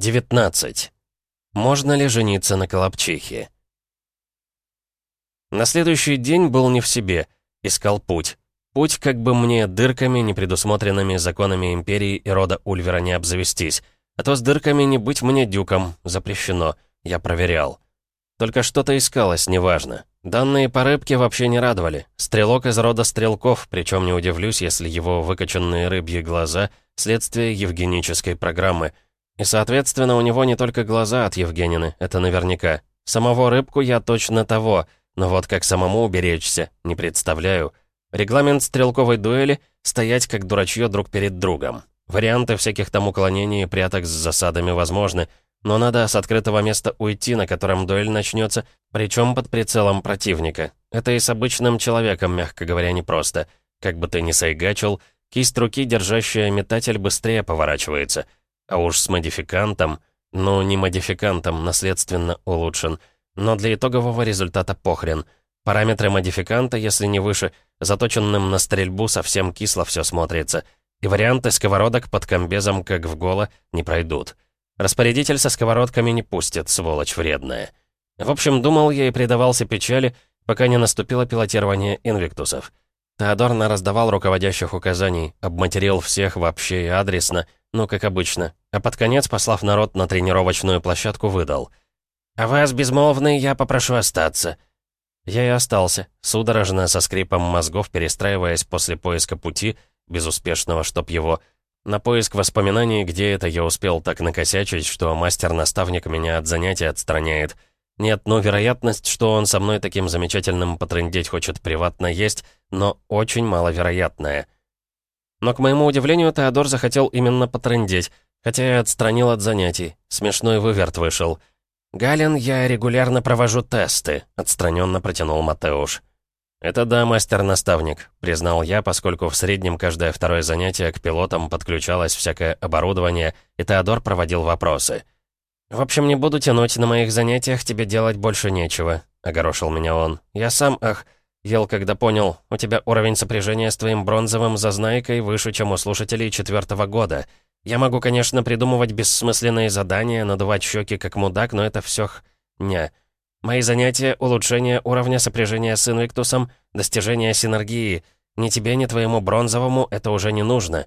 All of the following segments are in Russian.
19. Можно ли жениться на Колобчихе? На следующий день был не в себе, искал путь. Путь, как бы мне дырками, непредусмотренными законами Империи и рода Ульвера не обзавестись. А то с дырками не быть мне дюком, запрещено, я проверял. Только что-то искалось, неважно. Данные по рыбке вообще не радовали. Стрелок из рода стрелков, причем не удивлюсь, если его выкоченные рыбьи глаза — следствие евгенической программы — и, соответственно, у него не только глаза от Евгенины, это наверняка. Самого рыбку я точно того, но вот как самому уберечься, не представляю. Регламент стрелковой дуэли — стоять как дурачье друг перед другом. Варианты всяких там уклонений и пряток с засадами возможны, но надо с открытого места уйти, на котором дуэль начнется, причем под прицелом противника. Это и с обычным человеком, мягко говоря, непросто. Как бы ты ни сайгачил, кисть руки, держащая метатель, быстрее поворачивается — а уж с модификантом, ну не модификантом, наследственно улучшен, но для итогового результата похрен. Параметры модификанта, если не выше, заточенным на стрельбу совсем кисло все смотрится, и варианты сковородок под комбезом, как в голо, не пройдут. Распорядитель со сковородками не пустит, сволочь вредная. В общем, думал я и предавался печали, пока не наступило пилотирование инвиктусов. Теодор раздавал руководящих указаний, обматерил всех вообще и адресно, ну, как обычно, а под конец, послав народ на тренировочную площадку, выдал. «А вас, безмолвный, я попрошу остаться». Я и остался, судорожно, со скрипом мозгов, перестраиваясь после поиска пути, безуспешного, чтоб его, на поиск воспоминаний, где это я успел так накосячить, что мастер-наставник меня от занятий отстраняет. Нет, ну, вероятность, что он со мной таким замечательным потрындеть хочет приватно есть, но очень маловероятная. Но, к моему удивлению, Теодор захотел именно потрындеть, хотя и отстранил от занятий. Смешной выверт вышел. «Галин, я регулярно провожу тесты», — отстраненно протянул Матеуш. «Это да, мастер-наставник», — признал я, поскольку в среднем каждое второе занятие к пилотам подключалось всякое оборудование, и Теодор проводил вопросы. «В общем, не буду тянуть, на моих занятиях тебе делать больше нечего», — огорошил меня он. «Я сам, ах, Ел, когда понял, у тебя уровень сопряжения с твоим бронзовым зазнайкой выше, чем у слушателей четвертого года. Я могу, конечно, придумывать бессмысленные задания, надувать щеки как мудак, но это все х... не. Мои занятия — улучшение уровня сопряжения с Инвиктусом, достижение синергии. Ни тебе, ни твоему бронзовому это уже не нужно.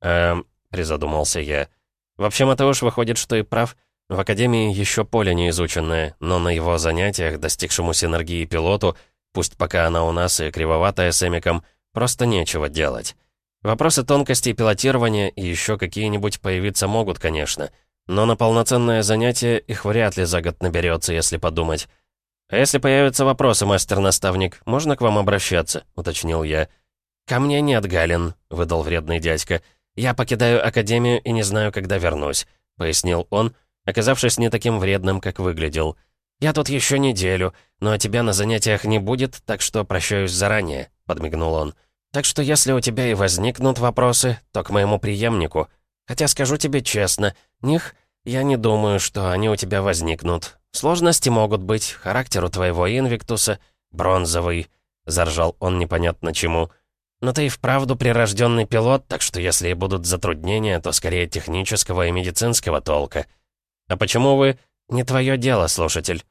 Эм, призадумался я. Вообще, Матеуш выходит, что и прав. В Академии еще поле не изученное, но на его занятиях, достигшему синергии пилоту — Пусть пока она у нас и кривоватая с Эмиком, просто нечего делать. Вопросы тонкостей пилотирования и еще какие-нибудь появиться могут, конечно. Но на полноценное занятие их вряд ли за год наберется, если подумать. «А если появятся вопросы, мастер-наставник, можно к вам обращаться?» — уточнил я. «Ко мне нет, Галин», — выдал вредный дядька. «Я покидаю Академию и не знаю, когда вернусь», — пояснил он, оказавшись не таким вредным, как выглядел. «Я тут еще неделю, но тебя на занятиях не будет, так что прощаюсь заранее», — подмигнул он. «Так что если у тебя и возникнут вопросы, то к моему преемнику. Хотя скажу тебе честно, них я не думаю, что они у тебя возникнут. Сложности могут быть, характер у твоего инвиктуса бронзовый», — заржал он непонятно чему. «Но ты и вправду прирожденный пилот, так что если и будут затруднения, то скорее технического и медицинского толка». «А почему вы...» «Не твое дело, слушатель».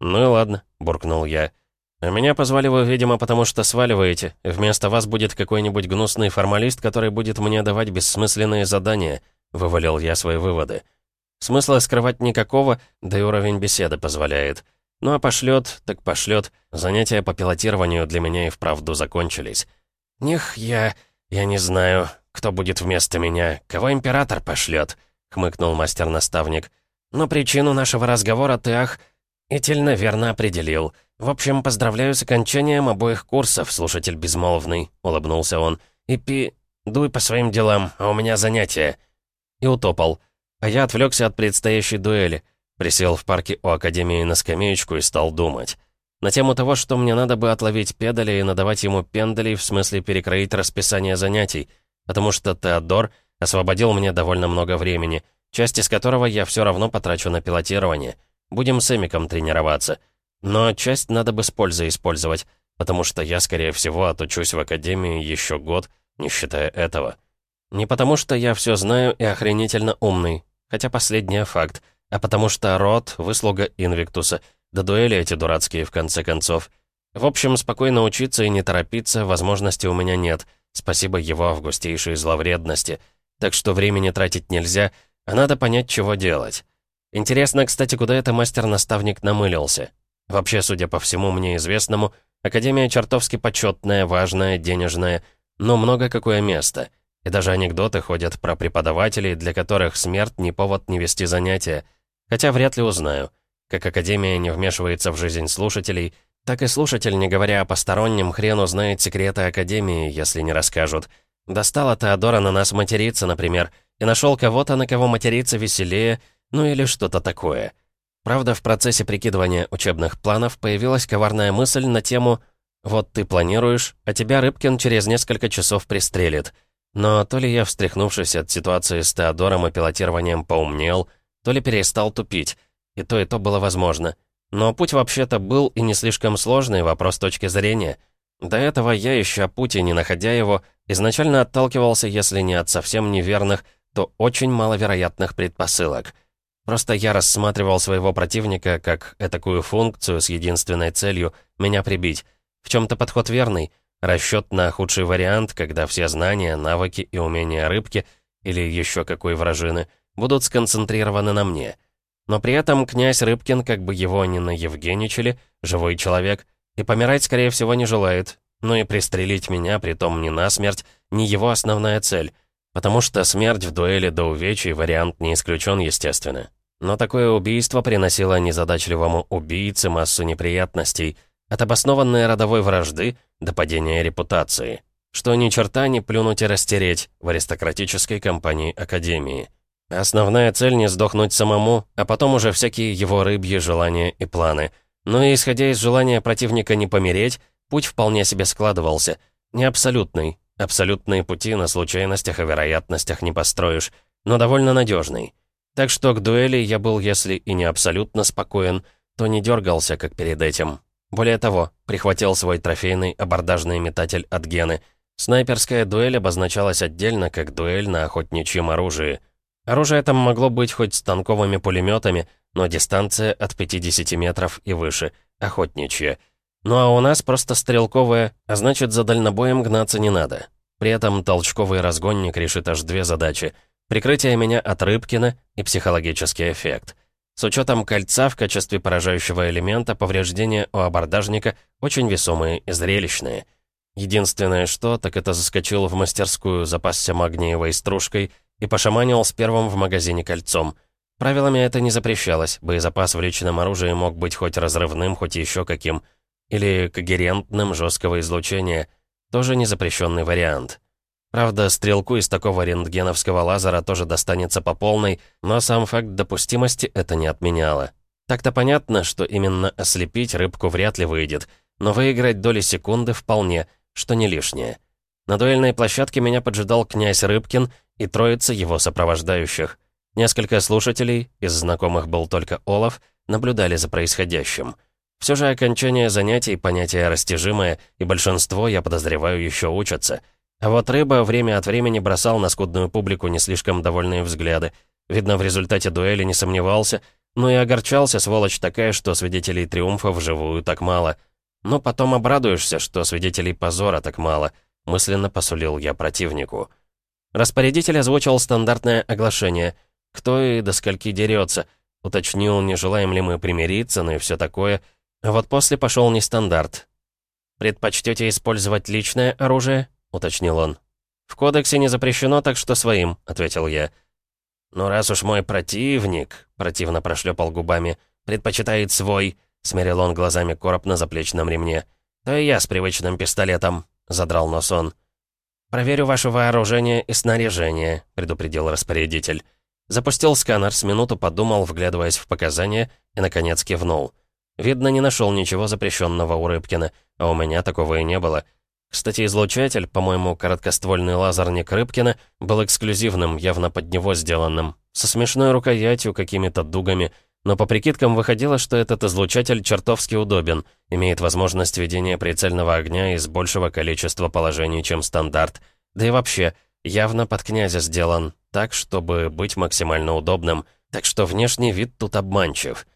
«Ну и ладно», — буркнул я. «А меня позвали вы, видимо, потому что сваливаете. Вместо вас будет какой-нибудь гнусный формалист, который будет мне давать бессмысленные задания», — вывалил я свои выводы. «Смысла скрывать никакого, да и уровень беседы позволяет. Ну а пошлет, так пошлет. Занятия по пилотированию для меня и вправду закончились. Них я... я не знаю, кто будет вместо меня, кого император пошлет», — хмыкнул мастер-наставник. «Но причину нашего разговора ты, ах...» «Итель, наверное, определил. В общем, поздравляю с окончанием обоих курсов, слушатель безмолвный», — улыбнулся он. «И пи... дуй по своим делам, а у меня занятия». И утопал. А я отвлекся от предстоящей дуэли. Присел в парке у Академии на скамеечку и стал думать. На тему того, что мне надо бы отловить педали и надавать ему пендалей, в смысле перекроить расписание занятий, потому что Теодор освободил мне довольно много времени, часть из которого я все равно потрачу на пилотирование. Будем с Эмиком тренироваться. Но часть надо бы с пользой использовать, потому что я, скорее всего, отучусь в академии еще год, не считая этого. Не потому что я все знаю и охренительно умный. Хотя последнее факт. А потому что род — выслуга Инвиктуса. До дуэли эти дурацкие, в конце концов. В общем, спокойно учиться и не торопиться возможности у меня нет. Спасибо его августейшей зловредности. Так что времени тратить нельзя, а надо понять, чего делать. Интересно, кстати, куда это мастер-наставник намылился? Вообще, судя по всему мне известному, Академия чертовски почетная, важная, денежная, но много какое место. И даже анекдоты ходят про преподавателей, для которых смерть не повод не вести занятия. Хотя вряд ли узнаю. Как Академия не вмешивается в жизнь слушателей, так и слушатель, не говоря о постороннем, хрен узнает секреты Академии, если не расскажут. Достала Теодора на нас материться, например, и нашел кого-то, на кого материться веселее, ну или что-то такое. Правда, в процессе прикидывания учебных планов появилась коварная мысль на тему «Вот ты планируешь, а тебя Рыбкин через несколько часов пристрелит». Но то ли я, встряхнувшись от ситуации с Теодором и пилотированием, поумнел, то ли перестал тупить. И то, и то было возможно. Но путь вообще-то был и не слишком сложный, вопрос точки зрения. До этого я, ища пути, не находя его, изначально отталкивался, если не от совсем неверных, то очень маловероятных предпосылок — Просто я рассматривал своего противника как этакую функцию с единственной целью — меня прибить. В чем-то подход верный. Расчет на худший вариант, когда все знания, навыки и умения рыбки или еще какой вражины будут сконцентрированы на мне. Но при этом князь Рыбкин, как бы его ни наевгеничали, живой человек, и помирать, скорее всего, не желает. Ну и пристрелить меня, притом не насмерть, не его основная цель. Потому что смерть в дуэли до увечий вариант не исключен, естественно. Но такое убийство приносило незадачливому убийце массу неприятностей, от обоснованной родовой вражды до падения репутации, что ни черта не плюнуть и растереть в аристократической компании Академии. Основная цель не сдохнуть самому, а потом уже всякие его рыбьи желания и планы. Но и исходя из желания противника не помереть, путь вполне себе складывался. Не абсолютный. Абсолютные пути на случайностях и вероятностях не построишь, но довольно надежный. Так что к дуэли я был, если и не абсолютно спокоен, то не дергался, как перед этим. Более того, прихватил свой трофейный абордажный метатель от Гены. Снайперская дуэль обозначалась отдельно, как дуэль на охотничьем оружии. Оружие там могло быть хоть станковыми пулеметами, но дистанция от 50 метров и выше, охотничья. Ну а у нас просто стрелковая, а значит за дальнобоем гнаться не надо. При этом толчковый разгонник решит аж две задачи — Прикрытие меня от Рыбкина и психологический эффект. С учетом кольца в качестве поражающего элемента повреждения у абордажника очень весомые и зрелищные. Единственное что, так это заскочил в мастерскую, запасся магниевой стружкой и пошаманил с первым в магазине кольцом. Правилами это не запрещалось, боезапас в личном оружии мог быть хоть разрывным, хоть еще каким. Или когерентным жесткого излучения, тоже незапрещенный вариант. Правда, стрелку из такого рентгеновского лазера тоже достанется по полной, но сам факт допустимости это не отменяло. Так-то понятно, что именно ослепить рыбку вряд ли выйдет, но выиграть доли секунды вполне, что не лишнее. На дуэльной площадке меня поджидал князь Рыбкин и троица его сопровождающих. Несколько слушателей, из знакомых был только Олаф, наблюдали за происходящим. Все же окончание занятий — понятие растяжимое, и большинство, я подозреваю, еще учатся — а вот рыба время от времени бросал на скудную публику не слишком довольные взгляды. Видно, в результате дуэли не сомневался, но и огорчался, сволочь такая, что свидетелей триумфа вживую так мало. Но потом обрадуешься, что свидетелей позора так мало, мысленно посулил я противнику. Распорядитель озвучил стандартное оглашение. Кто и до скольки дерется. Уточнил, не желаем ли мы примириться, ну и все такое. А вот после пошел нестандарт. «Предпочтете использовать личное оружие?» Уточнил он. «В кодексе не запрещено, так что своим», — ответил я. «Ну раз уж мой противник», — противно прошлепал губами, «предпочитает свой», — смерил он глазами короб на заплечном ремне. «То и я с привычным пистолетом», — задрал нос он. «Проверю ваше вооружение и снаряжение», — предупредил распорядитель. Запустил сканер, с минуту подумал, вглядываясь в показания, и, наконец, кивнул. Видно, не нашел ничего запрещенного у Рыбкина, а у меня такого и не было — кстати, излучатель, по-моему, короткоствольный лазерник Рыбкина, был эксклюзивным, явно под него сделанным. Со смешной рукоятью, какими-то дугами. Но по прикидкам выходило, что этот излучатель чертовски удобен, имеет возможность ведения прицельного огня из большего количества положений, чем стандарт. Да и вообще, явно под князя сделан, так, чтобы быть максимально удобным, так что внешний вид тут обманчив.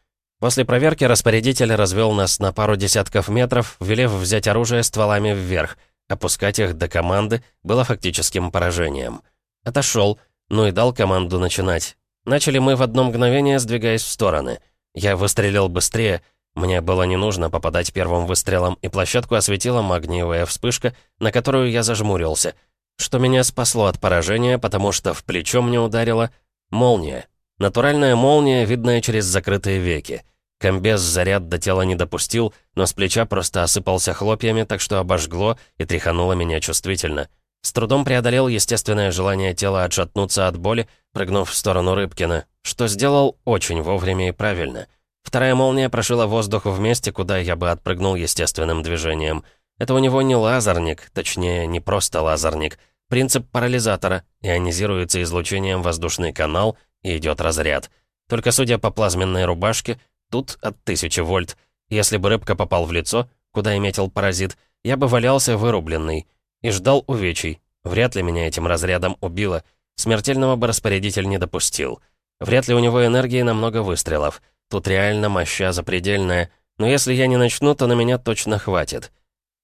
После проверки распорядитель развел нас на пару десятков метров, велев взять оружие стволами вверх. Опускать их до команды было фактическим поражением. Отошел, ну и дал команду начинать. Начали мы в одно мгновение, сдвигаясь в стороны. Я выстрелил быстрее, мне было не нужно попадать первым выстрелом, и площадку осветила магниевая вспышка, на которую я зажмурился, что меня спасло от поражения, потому что в плечо мне ударила молния. Натуральная молния, видная через закрытые веки. Комбез заряд до тела не допустил, но с плеча просто осыпался хлопьями, так что обожгло и тряхануло меня чувствительно. С трудом преодолел естественное желание тела отшатнуться от боли, прыгнув в сторону Рыбкина, что сделал очень вовремя и правильно. Вторая молния прошила воздух в месте, куда я бы отпрыгнул естественным движением. Это у него не лазерник, точнее, не просто лазерник. Принцип парализатора, ионизируется излучением воздушный канал и идет разряд. Только судя по плазменной рубашке, тут от 1000 вольт. Если бы рыбка попал в лицо, куда и метил паразит, я бы валялся вырубленный. И ждал увечий. Вряд ли меня этим разрядом убило. Смертельного бы распорядитель не допустил. Вряд ли у него энергии на много выстрелов. Тут реально моща запредельная. Но если я не начну, то на меня точно хватит.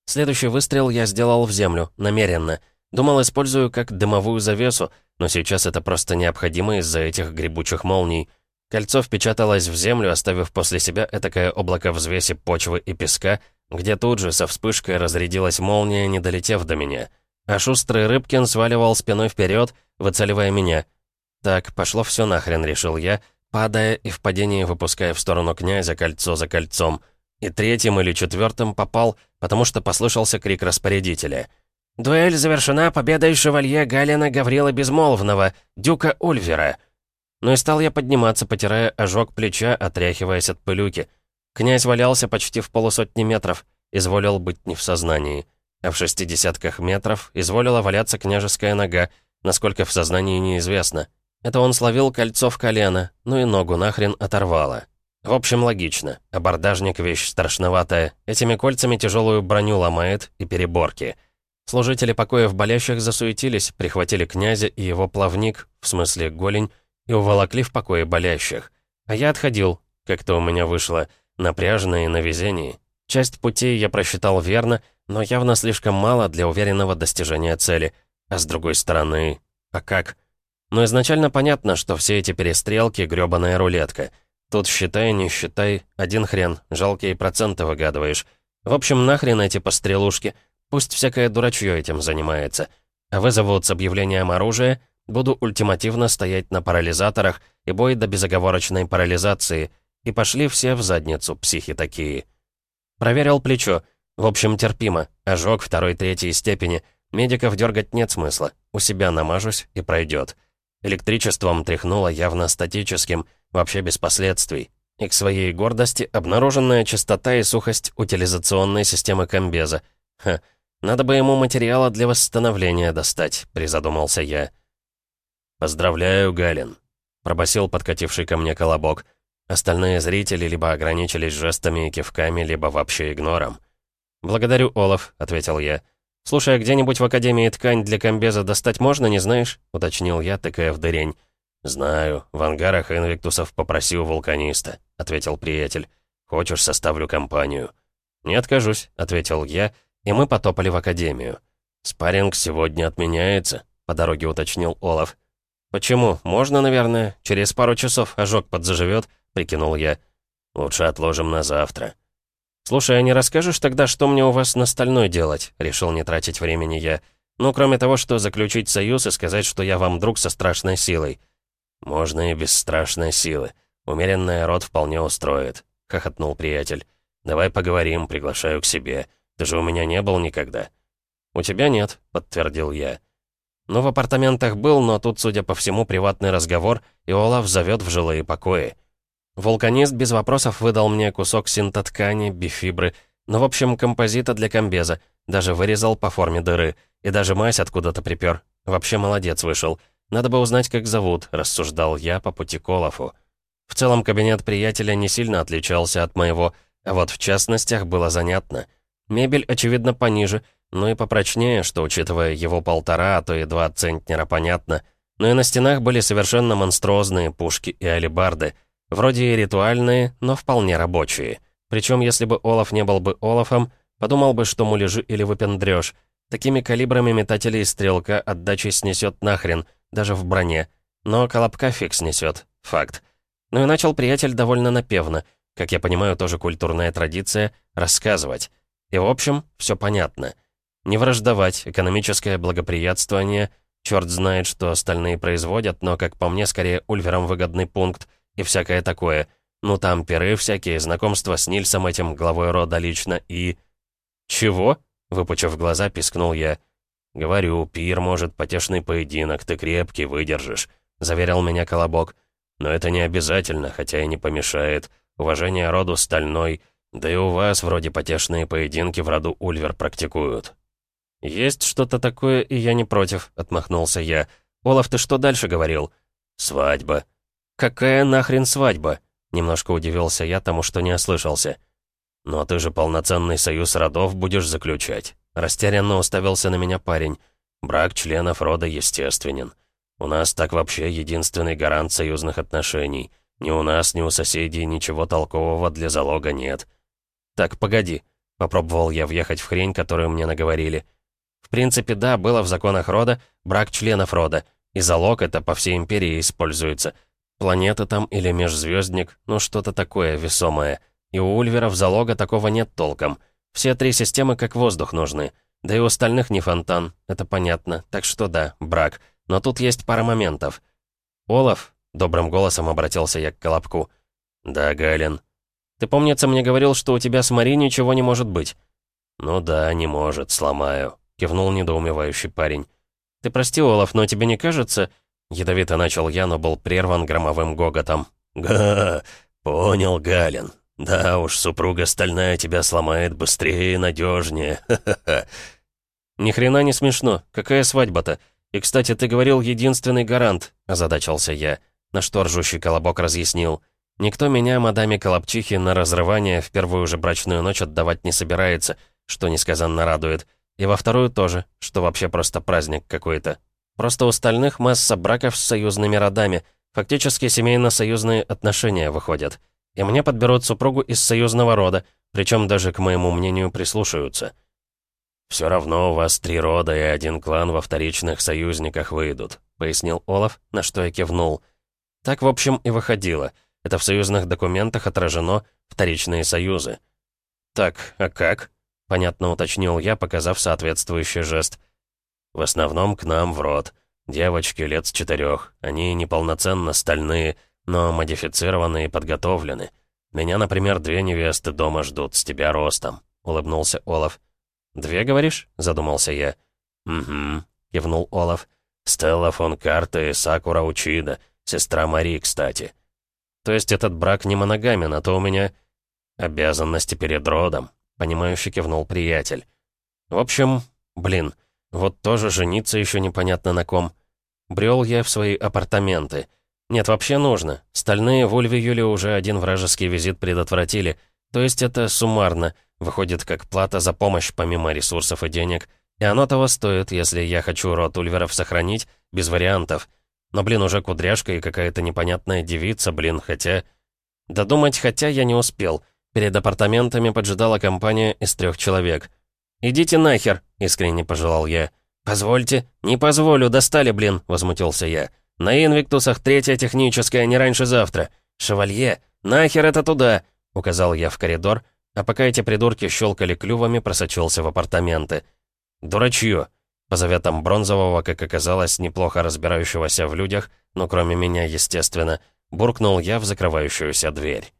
Следующий выстрел я сделал в землю, намеренно. Думал, использую как дымовую завесу, но сейчас это просто необходимо из-за этих грибучих молний. Кольцо впечаталось в землю, оставив после себя этакое облако взвеси почвы и песка, где тут же со вспышкой разрядилась молния, не долетев до меня. А шустрый Рыбкин сваливал спиной вперед, выцеливая меня. Так, пошло все нахрен, решил я, падая и в падении выпуская в сторону князя кольцо за кольцом. И третьим или четвертым попал, потому что послышался крик распорядителя. «Дуэль завершена победой шевалье Галина Гаврила Безмолвного, дюка Ульвера». Ну и стал я подниматься, потирая ожог плеча, отряхиваясь от пылюки. Князь валялся почти в полусотни метров, изволил быть не в сознании. А в шести десятках метров изволила валяться княжеская нога, насколько в сознании неизвестно. Это он словил кольцо в колено, ну и ногу нахрен оторвало. В общем, логично. Абордажник — вещь страшноватая. Этими кольцами тяжелую броню ломает и переборки. Служители покоев болящих засуетились, прихватили князя и его плавник, в смысле голень, и уволокли в покое болящих. А я отходил, как-то у меня вышло — напряженно и на везении. Часть путей я просчитал верно, но явно слишком мало для уверенного достижения цели. А с другой стороны, а как? Но изначально понятно, что все эти перестрелки — грёбаная рулетка. Тут считай, не считай, один хрен, жалкие проценты выгадываешь. В общем, нахрен эти пострелушки, пусть всякое дурачье этим занимается. А вызовут с объявлением оружия, буду ультимативно стоять на парализаторах и бой до безоговорочной парализации — и пошли все в задницу, психи такие. Проверил плечо. В общем, терпимо. Ожог второй-третьей степени. Медиков дергать нет смысла. У себя намажусь и пройдет. Электричеством тряхнуло явно статическим, вообще без последствий. И к своей гордости обнаруженная чистота и сухость утилизационной системы комбеза. Ха, надо бы ему материала для восстановления достать, призадумался я. «Поздравляю, Галин», — пробасил подкативший ко мне колобок. Остальные зрители либо ограничились жестами и кивками, либо вообще игнором. «Благодарю, Олаф», — ответил я. «Слушай, а где-нибудь в Академии ткань для комбеза достать можно, не знаешь?» — уточнил я, тыкая в дырень. «Знаю. В ангарах Инвиктусов попроси у вулканиста», — ответил приятель. «Хочешь, составлю компанию?» «Не откажусь», — ответил я, и мы потопали в Академию. «Спарринг сегодня отменяется», — по дороге уточнил Олаф. «Почему? Можно, наверное. Через пару часов ожог подзаживет прикинул я. «Лучше отложим на завтра». «Слушай, а не расскажешь тогда, что мне у вас на стальной делать?» Решил не тратить времени я. «Ну, кроме того, что заключить союз и сказать, что я вам друг со страшной силой». «Можно и без страшной силы. Умеренная род вполне устроит», — хохотнул приятель. «Давай поговорим, приглашаю к себе. Ты же у меня не был никогда». «У тебя нет», — подтвердил я. «Ну, в апартаментах был, но тут, судя по всему, приватный разговор, и Олаф зовет в жилые покои». Вулканист без вопросов выдал мне кусок синтоткани, бифибры, ну, в общем, композита для комбеза, даже вырезал по форме дыры, и даже мазь откуда-то припер. Вообще молодец вышел. Надо бы узнать, как зовут, рассуждал я по пути к Олафу. В целом, кабинет приятеля не сильно отличался от моего, а вот в частностях было занятно. Мебель, очевидно, пониже, ну и попрочнее, что, учитывая его полтора, а то и два центнера, понятно. Но и на стенах были совершенно монструозные пушки и алебарды. Вроде и ритуальные, но вполне рабочие. Причем, если бы Олаф не был бы Олафом, подумал бы, что муляжи или выпендрёж. Такими калибрами метателей стрелка отдачи снесет нахрен, даже в броне. Но колобка фиг снесет. Факт. Ну и начал приятель довольно напевно, как я понимаю, тоже культурная традиция, рассказывать. И в общем, все понятно. Не враждовать, экономическое благоприятствование, черт знает, что остальные производят, но, как по мне, скорее Ульверам выгодный пункт и всякое такое. Ну там перы всякие, знакомства с Нильсом этим, главой рода лично и... «Чего?» — выпучив глаза, пискнул я. «Говорю, пир может, потешный поединок, ты крепкий, выдержишь», — заверял меня Колобок. Но это не обязательно, хотя и не помешает. Уважение роду стальной, да и у вас вроде потешные поединки в роду Ульвер практикуют». «Есть что-то такое, и я не против», — отмахнулся я. «Олаф, ты что дальше говорил?» «Свадьба». «Какая нахрен свадьба?» Немножко удивился я тому, что не ослышался. «Но ты же полноценный союз родов будешь заключать». Растерянно уставился на меня парень. «Брак членов рода естественен. У нас так вообще единственный гарант союзных отношений. Ни у нас, ни у соседей ничего толкового для залога нет. Так, погоди. Попробовал я въехать в хрень, которую мне наговорили. В принципе, да, было в законах рода брак членов рода, и залог это по всей империи используется. Планета там или межзвездник, ну что-то такое весомое. И у Ульверов залога такого нет толком. Все три системы как воздух нужны. Да и у остальных не фонтан, это понятно. Так что да, брак. Но тут есть пара моментов. «Олаф», — добрым голосом обратился я к Колобку. «Да, Галин. Ты, помнится, мне говорил, что у тебя с Мари ничего не может быть?» «Ну да, не может, сломаю», — кивнул недоумевающий парень. «Ты прости, Олаф, но тебе не кажется...» Ядовито начал я, но был прерван громовым гоготом. «Га, понял, Галин. Да уж, супруга стальная тебя сломает быстрее и надежнее. Ха-ха-ха». «Ни хрена не смешно. Какая свадьба-то? «И, кстати, ты говорил, единственный гарант», — озадачился я, на что ржущий колобок разъяснил. «Никто меня, мадаме Колобчихи, на разрывание в первую же брачную ночь отдавать не собирается, что несказанно радует. И во вторую тоже, что вообще просто праздник какой-то. Просто у остальных масса браков с союзными родами, фактически семейно-союзные отношения выходят. И мне подберут супругу из союзного рода, причем даже к моему мнению прислушаются». «Все равно у вас три рода и один клан во вторичных союзниках выйдут», — пояснил Олаф, на что я кивнул. Так, в общем, и выходило. Это в союзных документах отражено вторичные союзы. «Так, а как?» — понятно уточнил я, показав соответствующий жест. «В основном к нам в род. Девочки лет с четырех. Они неполноценно стальные, но модифицированные и подготовлены. Меня, например, две невесты дома ждут с тебя ростом», — улыбнулся Олаф. «Две, говоришь?» — задумался я. «Угу», — кивнул Олаф. «Стелла фон Карта и Сакура Учида, сестра Мари, кстати». «То есть этот брак не моногамен, а то у меня...» «Обязанности перед родом», — понимающе кивнул приятель. «В общем, блин, вот тоже жениться еще непонятно на ком. Брел я в свои апартаменты. Нет, вообще нужно. Стальные в Ульве Юле уже один вражеский визит предотвратили. То есть это суммарно — Выходит, как плата за помощь помимо ресурсов и денег. И оно того стоит, если я хочу род Ульверов сохранить, без вариантов. Но, блин, уже кудряшка и какая-то непонятная девица, блин, хотя... Додумать хотя я не успел. Перед апартаментами поджидала компания из трех человек. «Идите нахер!» — искренне пожелал я. «Позвольте». «Не позволю, достали, блин!» — возмутился я. «На инвиктусах третья техническая, не раньше завтра. Шевалье, нахер это туда!» — указал я в коридор, — а пока эти придурки щелкали клювами, просочился в апартаменты. «Дурачье!» По заветам Бронзового, как оказалось, неплохо разбирающегося в людях, но кроме меня, естественно, буркнул я в закрывающуюся дверь.